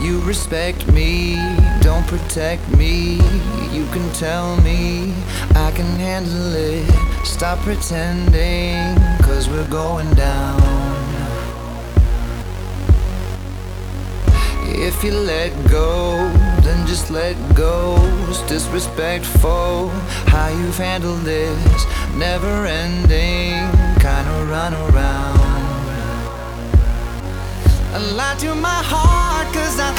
You respect me, don't protect me. You can tell me I can handle it. Stop pretending, cause we're going down. If you let go, then just let go. It's disrespectful how you've handled this never ending kind of run around. A lie to my heart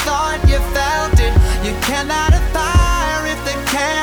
thought you felt it. You cannot admire if they can't.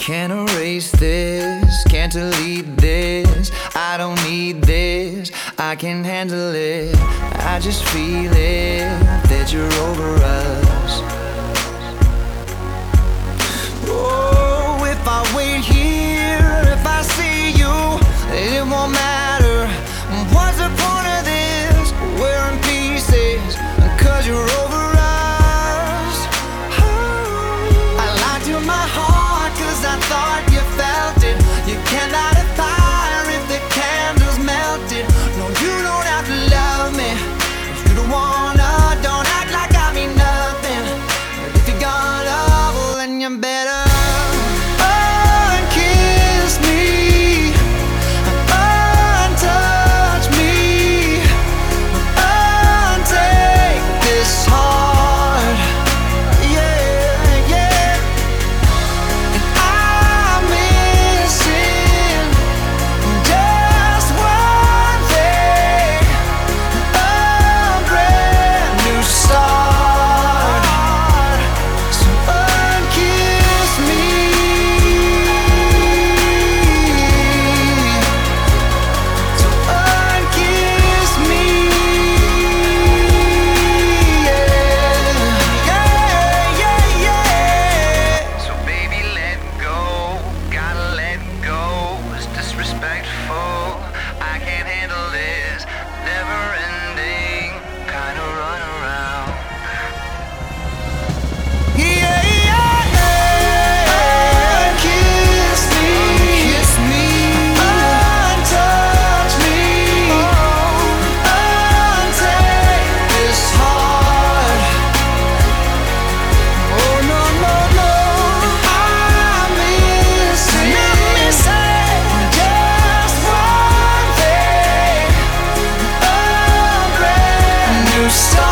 Can't erase this, can't delete this. I don't need this, I can handle it. I just feel it that you're over us. stop